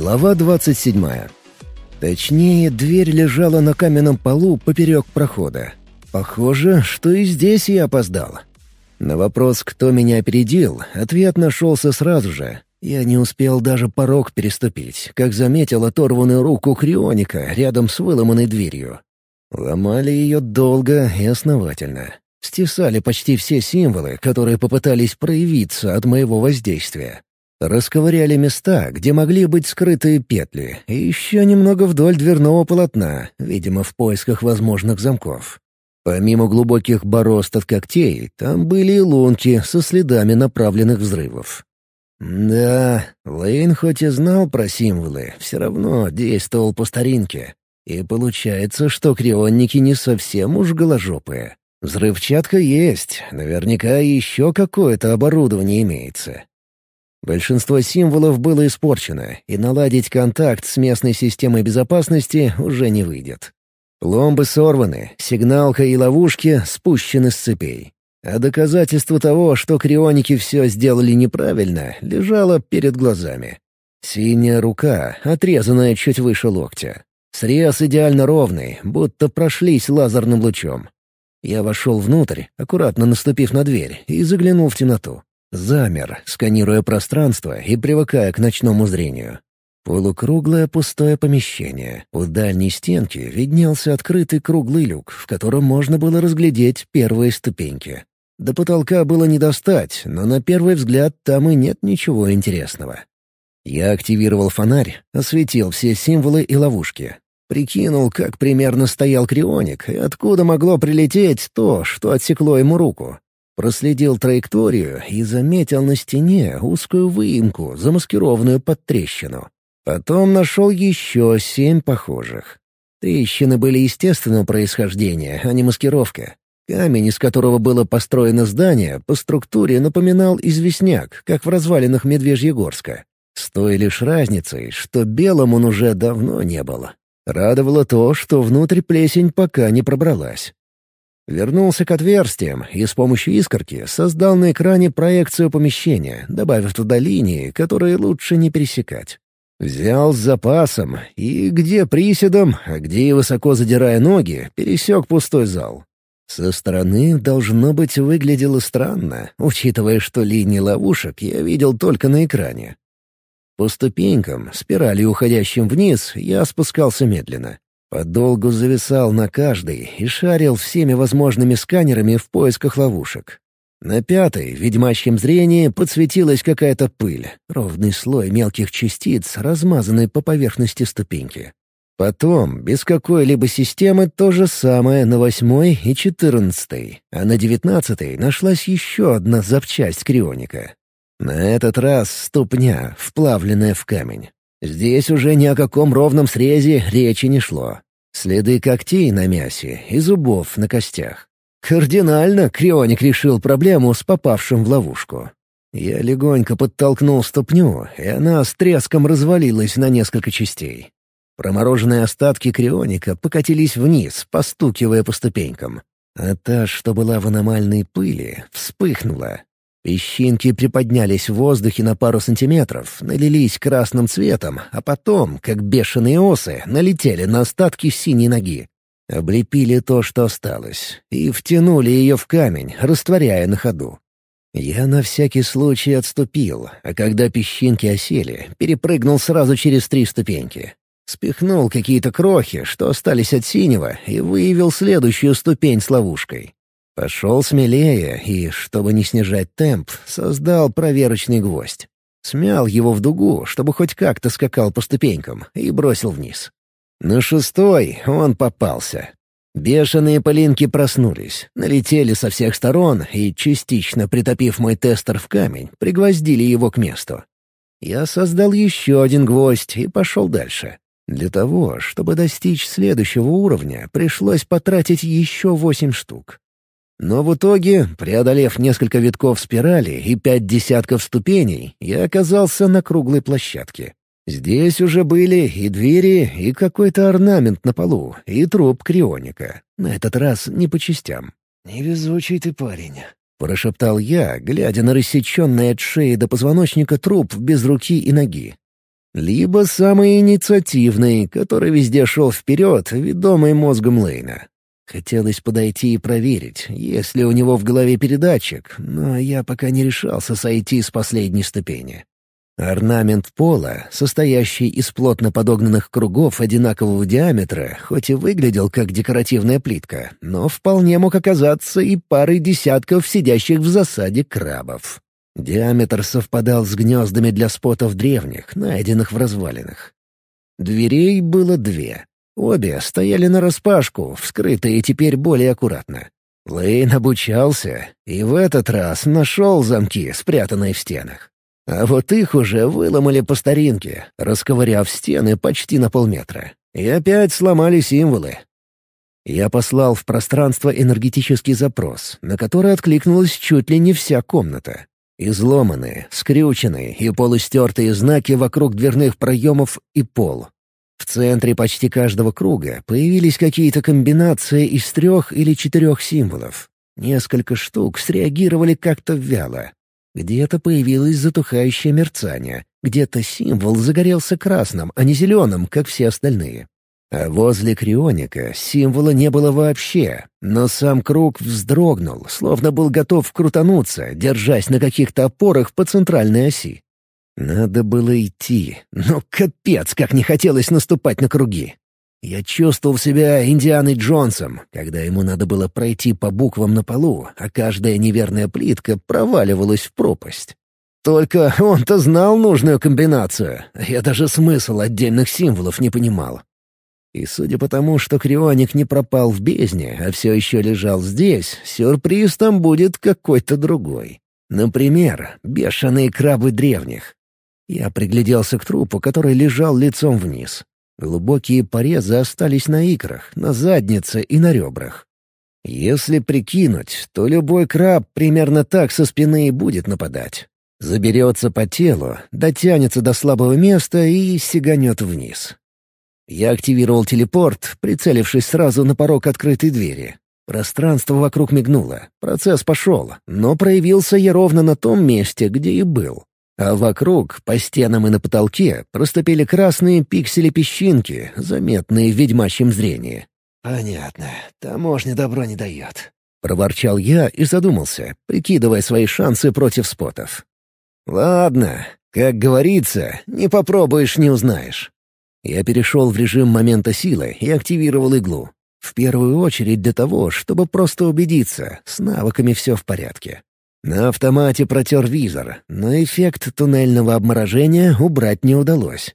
Глава 27. Точнее, дверь лежала на каменном полу поперек прохода. Похоже, что и здесь я опоздал. На вопрос, кто меня опередил, ответ нашелся сразу же. Я не успел даже порог переступить, как заметил оторванную руку Крионика рядом с выломанной дверью. Ломали ее долго и основательно. Стесали почти все символы, которые попытались проявиться от моего воздействия. Расковыряли места, где могли быть скрытые петли, и еще немного вдоль дверного полотна, видимо, в поисках возможных замков. Помимо глубоких борозд от когтей, там были и лунки со следами направленных взрывов. Да, Лейн хоть и знал про символы, все равно действовал по старинке. И получается, что крионники не совсем уж голожопые. Взрывчатка есть, наверняка еще какое-то оборудование имеется. Большинство символов было испорчено, и наладить контакт с местной системой безопасности уже не выйдет. Пломбы сорваны, сигналка и ловушки спущены с цепей. А доказательство того, что крионики все сделали неправильно, лежало перед глазами. Синяя рука, отрезанная чуть выше локтя. Срез идеально ровный, будто прошлись лазерным лучом. Я вошел внутрь, аккуратно наступив на дверь, и заглянул в темноту. Замер, сканируя пространство и привыкая к ночному зрению. Полукруглое пустое помещение. У дальней стенки виднелся открытый круглый люк, в котором можно было разглядеть первые ступеньки. До потолка было не достать, но на первый взгляд там и нет ничего интересного. Я активировал фонарь, осветил все символы и ловушки. Прикинул, как примерно стоял крионик и откуда могло прилететь то, что отсекло ему руку. Проследил траекторию и заметил на стене узкую выемку, замаскированную под трещину. Потом нашел еще семь похожих. Трещины были естественного происхождения, а не маскировка. Камень, из которого было построено здание, по структуре напоминал известняк, как в развалинах Медвежьегорска. С той лишь разницей, что белым он уже давно не было. Радовало то, что внутрь плесень пока не пробралась. Вернулся к отверстиям и с помощью искорки создал на экране проекцию помещения, добавив туда линии, которые лучше не пересекать. Взял с запасом и, где приседом, а где и высоко задирая ноги, пересек пустой зал. Со стороны, должно быть, выглядело странно, учитывая, что линии ловушек я видел только на экране. По ступенькам, спиралью уходящим вниз, я спускался медленно. Подолгу зависал на каждой и шарил всеми возможными сканерами в поисках ловушек. На пятой, в ведьмачьем зрении, подсветилась какая-то пыль, ровный слой мелких частиц, размазанный по поверхности ступеньки. Потом, без какой-либо системы, то же самое на восьмой и четырнадцатой, а на девятнадцатой нашлась еще одна запчасть крионика. На этот раз ступня, вплавленная в камень. Здесь уже ни о каком ровном срезе речи не шло. Следы когтей на мясе и зубов на костях. Кардинально Крионик решил проблему с попавшим в ловушку. Я легонько подтолкнул ступню, и она с треском развалилась на несколько частей. Промороженные остатки крионика покатились вниз, постукивая по ступенькам. А та, что была в аномальной пыли, вспыхнула, Песчинки приподнялись в воздухе на пару сантиметров, налились красным цветом, а потом, как бешеные осы, налетели на остатки синей ноги. Облепили то, что осталось, и втянули ее в камень, растворяя на ходу. Я на всякий случай отступил, а когда песчинки осели, перепрыгнул сразу через три ступеньки. Спихнул какие-то крохи, что остались от синего, и выявил следующую ступень с ловушкой. Пошел смелее и, чтобы не снижать темп, создал проверочный гвоздь. Смял его в дугу, чтобы хоть как-то скакал по ступенькам, и бросил вниз. На шестой он попался. Бешеные полинки проснулись, налетели со всех сторон и, частично притопив мой тестер в камень, пригвоздили его к месту. Я создал еще один гвоздь и пошел дальше. Для того, чтобы достичь следующего уровня, пришлось потратить еще восемь штук. Но в итоге, преодолев несколько витков спирали и пять десятков ступеней, я оказался на круглой площадке. Здесь уже были и двери, и какой-то орнамент на полу, и труп крионика. На этот раз не по частям. «Невезучий ты парень», — прошептал я, глядя на рассеченный от шеи до позвоночника труп без руки и ноги. либо самый инициативный, который везде шел вперед, ведомый мозгом Лейна. Хотелось подойти и проверить, есть ли у него в голове передатчик, но я пока не решался сойти с последней ступени. Орнамент пола, состоящий из плотно подогнанных кругов одинакового диаметра, хоть и выглядел как декоративная плитка, но вполне мог оказаться и парой десятков сидящих в засаде крабов. Диаметр совпадал с гнездами для спотов древних, найденных в развалинах. Дверей было две. Обе стояли нараспашку, вскрытые теперь более аккуратно. Лейн обучался и в этот раз нашел замки, спрятанные в стенах. А вот их уже выломали по старинке, расковыряв стены почти на полметра. И опять сломали символы. Я послал в пространство энергетический запрос, на который откликнулась чуть ли не вся комната. Изломанные, скрюченные и полустертые знаки вокруг дверных проемов и пол. В центре почти каждого круга появились какие-то комбинации из трех или четырех символов. Несколько штук среагировали как-то вяло, где-то появилось затухающее мерцание, где-то символ загорелся красным, а не зеленым, как все остальные. А возле крионика символа не было вообще, но сам круг вздрогнул, словно был готов крутануться, держась на каких-то опорах по центральной оси. Надо было идти, но капец, как не хотелось наступать на круги. Я чувствовал себя Индианой Джонсом, когда ему надо было пройти по буквам на полу, а каждая неверная плитка проваливалась в пропасть. Только он-то знал нужную комбинацию, я даже смысл отдельных символов не понимал. И судя по тому, что крионик не пропал в бездне, а все еще лежал здесь, сюрприз там будет какой-то другой. Например, бешеные крабы древних. Я пригляделся к трупу, который лежал лицом вниз. Глубокие порезы остались на икрах, на заднице и на ребрах. Если прикинуть, то любой краб примерно так со спины и будет нападать. Заберется по телу, дотянется до слабого места и сиганет вниз. Я активировал телепорт, прицелившись сразу на порог открытой двери. Пространство вокруг мигнуло, процесс пошел, но проявился я ровно на том месте, где и был. А вокруг, по стенам и на потолке, проступили красные пиксели-песчинки, заметные в ведьмачьем зрении. «Понятно. Таможня добро не дает», — проворчал я и задумался, прикидывая свои шансы против спотов. «Ладно, как говорится, не попробуешь — не узнаешь». Я перешел в режим момента силы и активировал иглу. В первую очередь для того, чтобы просто убедиться, с навыками все в порядке. На автомате протер визор, но эффект туннельного обморожения убрать не удалось.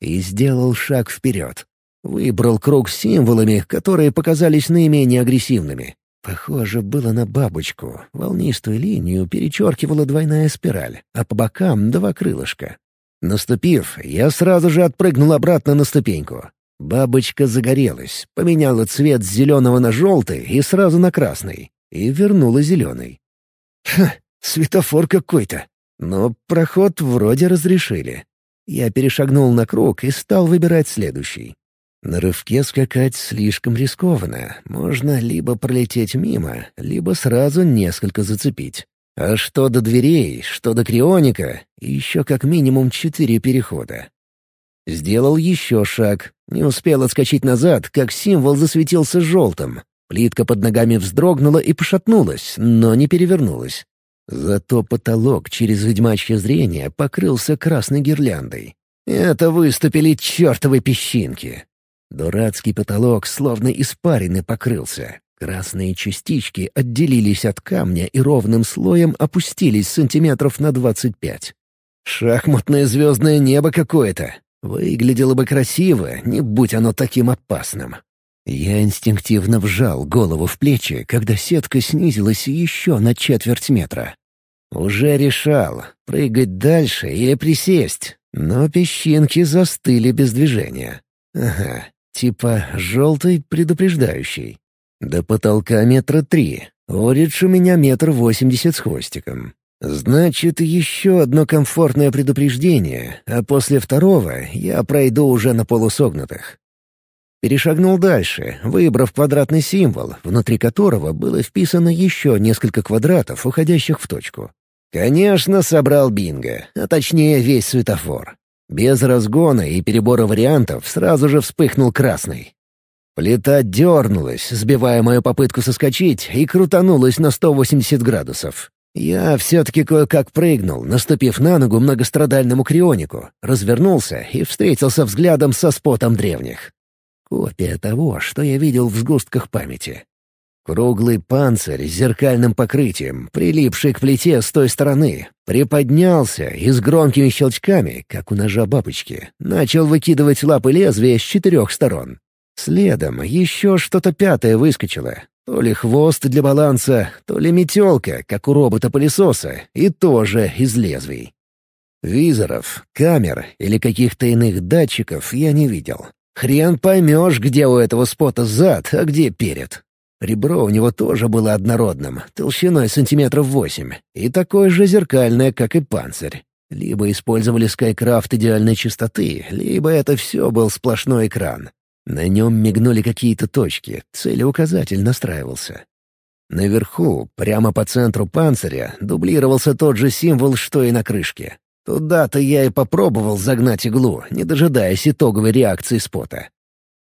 И сделал шаг вперед. Выбрал круг с символами, которые показались наименее агрессивными. Похоже было на бабочку. Волнистую линию перечеркивала двойная спираль, а по бокам — два крылышка. Наступив, я сразу же отпрыгнул обратно на ступеньку. Бабочка загорелась, поменяла цвет с зеленого на желтый и сразу на красный, и вернула зеленый. Ха, светофор какой-то. Но проход вроде разрешили. Я перешагнул на круг и стал выбирать следующий. На рывке скакать слишком рискованно. Можно либо пролететь мимо, либо сразу несколько зацепить. А что до дверей, что до крионика, еще как минимум четыре перехода. Сделал еще шаг. Не успел отскочить назад, как символ засветился желтым. Плитка под ногами вздрогнула и пошатнулась, но не перевернулась. Зато потолок через ведьмачье зрение покрылся красной гирляндой. Это выступили чертовы песчинки. Дурацкий потолок словно испарины покрылся. Красные частички отделились от камня и ровным слоем опустились сантиметров на двадцать пять. Шахматное звездное небо какое-то. Выглядело бы красиво, не будь оно таким опасным. Я инстинктивно вжал голову в плечи, когда сетка снизилась еще на четверть метра. Уже решал, прыгать дальше или присесть, но песчинки застыли без движения. Ага, типа желтый предупреждающий. До потолка метра три. Оридж у меня метр восемьдесят с хвостиком. Значит, еще одно комфортное предупреждение, а после второго я пройду уже на полусогнутых. Перешагнул дальше, выбрав квадратный символ, внутри которого было вписано еще несколько квадратов, уходящих в точку. Конечно, собрал бинго, а точнее весь светофор. Без разгона и перебора вариантов сразу же вспыхнул красный. Плита дернулась, сбивая мою попытку соскочить, и крутанулась на 180 градусов. Я все-таки кое-как прыгнул, наступив на ногу многострадальному крионику, развернулся и встретился взглядом со спотом древних. Копия того, что я видел в сгустках памяти. Круглый панцирь с зеркальным покрытием, прилипший к плите с той стороны, приподнялся и с громкими щелчками, как у ножа бабочки, начал выкидывать лапы лезвия с четырех сторон. Следом еще что-то пятое выскочило. То ли хвост для баланса, то ли метелка, как у робота-пылесоса, и тоже из лезвий. Визоров, камер или каких-то иных датчиков я не видел. Хрен поймешь, где у этого спота зад, а где перед. Ребро у него тоже было однородным, толщиной сантиметров восемь, и такое же зеркальное, как и панцирь. Либо использовали Скайкрафт идеальной чистоты, либо это все был сплошной экран. На нем мигнули какие-то точки, целеуказатель настраивался. Наверху, прямо по центру панциря, дублировался тот же символ, что и на крышке. Туда-то я и попробовал загнать иглу, не дожидаясь итоговой реакции спота.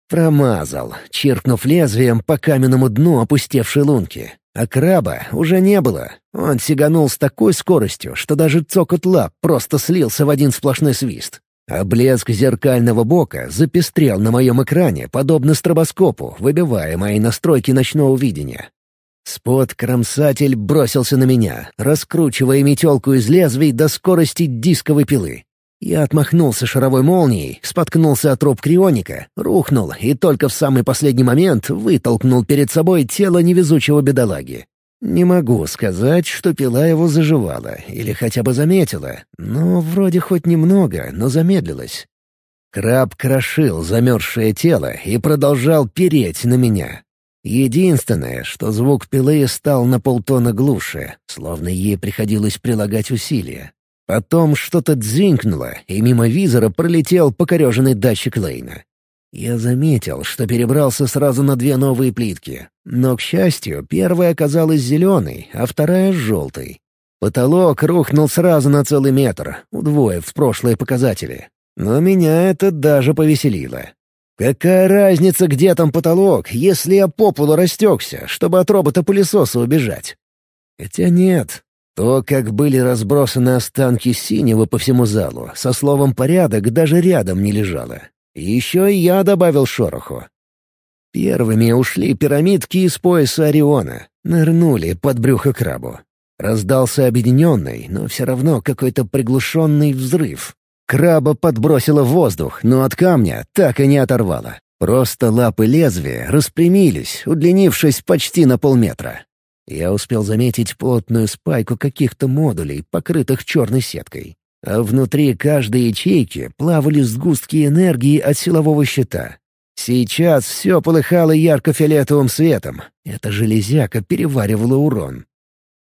Промазал, чиркнув лезвием по каменному дну опустевшей лунки. А краба уже не было. Он сиганул с такой скоростью, что даже цокот лап просто слился в один сплошной свист. А блеск зеркального бока запестрел на моем экране, подобно стробоскопу, выбивая мои настройки ночного видения. Спот-кромсатель бросился на меня, раскручивая метелку из лезвий до скорости дисковой пилы. Я отмахнулся шаровой молнией, споткнулся от труп крионика, рухнул и только в самый последний момент вытолкнул перед собой тело невезучего бедолаги. Не могу сказать, что пила его заживала или хотя бы заметила, но вроде хоть немного, но замедлилась. Краб крошил замерзшее тело и продолжал переть на меня. Единственное, что звук пилы стал на полтона глуше, словно ей приходилось прилагать усилия. Потом что-то дзинкнуло, и мимо визора пролетел покореженный датчик Лейна. Я заметил, что перебрался сразу на две новые плитки. Но, к счастью, первая оказалась зеленой, а вторая — желтой. Потолок рухнул сразу на целый метр, удвоив прошлые показатели. Но меня это даже повеселило. Какая разница, где там потолок, если я по полу растекся, чтобы от робота-пылесоса убежать? Хотя нет. То, как были разбросаны останки синего по всему залу, со словом «порядок» даже рядом не лежало. Еще и я добавил шороху. Первыми ушли пирамидки из пояса Ориона, нырнули под брюхо крабу. Раздался объединенный, но все равно какой-то приглушенный взрыв. Краба подбросило в воздух, но от камня так и не оторвало. Просто лапы лезвия распрямились, удлинившись почти на полметра. Я успел заметить плотную спайку каких-то модулей, покрытых черной сеткой а внутри каждой ячейки плавали сгустки энергии от силового щита. Сейчас все полыхало ярко-фиолетовым светом. Эта железяка переваривала урон.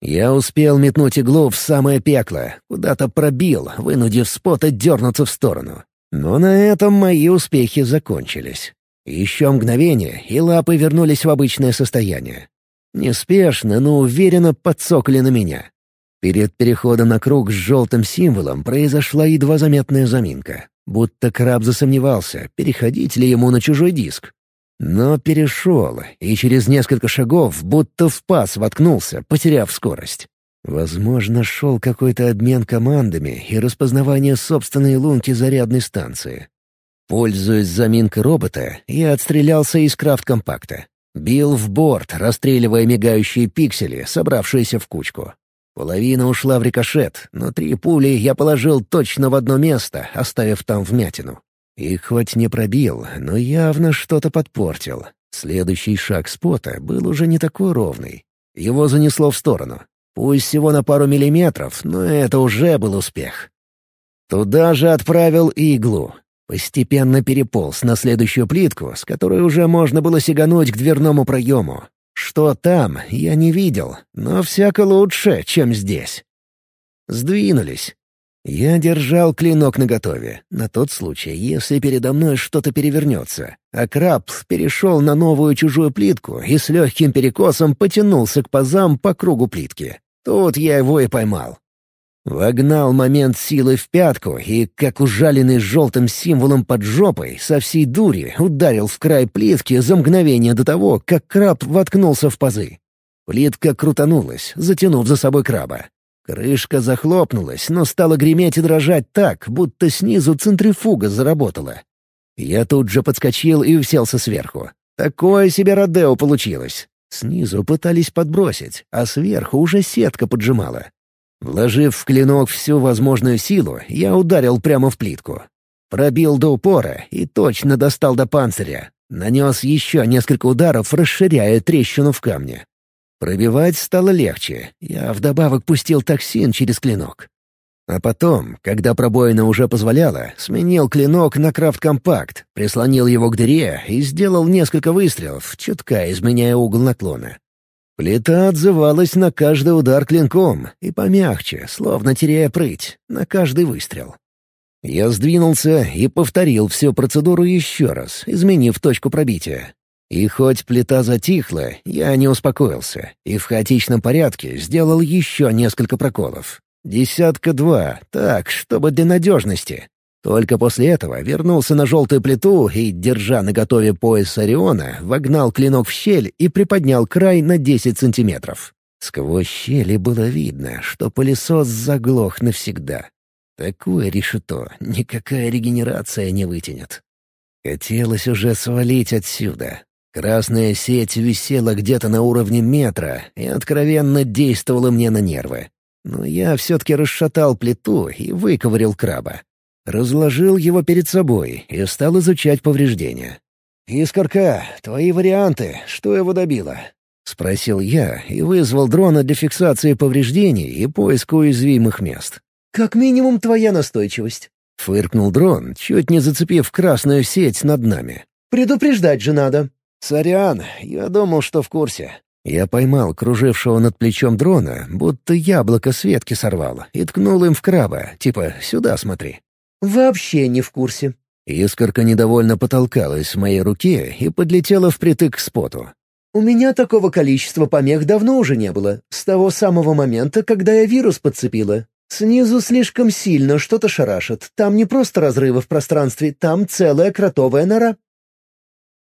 Я успел метнуть иглу в самое пекло, куда-то пробил, вынудив спота дернуться в сторону. Но на этом мои успехи закончились. Еще мгновение, и лапы вернулись в обычное состояние. Неспешно, но уверенно подсокли на меня. Перед переходом на круг с желтым символом произошла едва заметная заминка. Будто краб засомневался, переходить ли ему на чужой диск. Но перешел, и через несколько шагов будто в паз воткнулся, потеряв скорость. Возможно, шел какой-то обмен командами и распознавание собственной лунки зарядной станции. Пользуясь заминкой робота, я отстрелялся из крафт-компакта. Бил в борт, расстреливая мигающие пиксели, собравшиеся в кучку. Половина ушла в рикошет, но три пули я положил точно в одно место, оставив там вмятину. Их хоть не пробил, но явно что-то подпортил. Следующий шаг спота был уже не такой ровный. Его занесло в сторону. Пусть всего на пару миллиметров, но это уже был успех. Туда же отправил иглу. Постепенно переполз на следующую плитку, с которой уже можно было сигануть к дверному проему. Что там, я не видел, но всяко лучше, чем здесь. Сдвинулись. Я держал клинок наготове, на тот случай, если передо мной что-то перевернется, а краб перешел на новую чужую плитку и с легким перекосом потянулся к пазам по кругу плитки. Тут я его и поймал. Вогнал момент силы в пятку и, как ужаленный желтым символом под жопой, со всей дури ударил в край плитки за мгновение до того, как краб воткнулся в пазы. Плитка крутанулась, затянув за собой краба. Крышка захлопнулась, но стала греметь и дрожать так, будто снизу центрифуга заработала. Я тут же подскочил и уселся сверху. Такое себе Родео получилось. Снизу пытались подбросить, а сверху уже сетка поджимала. Вложив в клинок всю возможную силу, я ударил прямо в плитку. Пробил до упора и точно достал до панциря. Нанес еще несколько ударов, расширяя трещину в камне. Пробивать стало легче. Я вдобавок пустил токсин через клинок. А потом, когда пробоина уже позволяла, сменил клинок на крафт-компакт, прислонил его к дыре и сделал несколько выстрелов, чутка изменяя угол наклона. Плита отзывалась на каждый удар клинком и помягче, словно теряя прыть, на каждый выстрел. Я сдвинулся и повторил всю процедуру еще раз, изменив точку пробития. И хоть плита затихла, я не успокоился, и в хаотичном порядке сделал еще несколько проколов. Десятка-два, так, чтобы для надежности. Только после этого вернулся на желтую плиту и, держа наготове пояс Ориона, вогнал клинок в щель и приподнял край на 10 сантиметров. Сквозь щели было видно, что пылесос заглох навсегда. Такое решето никакая регенерация не вытянет. Хотелось уже свалить отсюда, Красная сеть висела где-то на уровне метра и откровенно действовала мне на нервы. Но я все-таки расшатал плиту и выковырил краба. Разложил его перед собой и стал изучать повреждения. «Искорка, твои варианты, что его добило?» — спросил я и вызвал дрона для фиксации повреждений и поиска уязвимых мест. «Как минимум твоя настойчивость», — фыркнул дрон, чуть не зацепив красную сеть над нами. «Предупреждать же надо». «Сорян, я думал, что в курсе». Я поймал кружившего над плечом дрона, будто яблоко с ветки сорвал, и ткнул им в краба, типа «сюда смотри». «Вообще не в курсе». Искорка недовольно потолкалась в моей руке и подлетела впритык к споту. «У меня такого количества помех давно уже не было, с того самого момента, когда я вирус подцепила. Снизу слишком сильно что-то шарашит, там не просто разрывы в пространстве, там целая кротовая нора».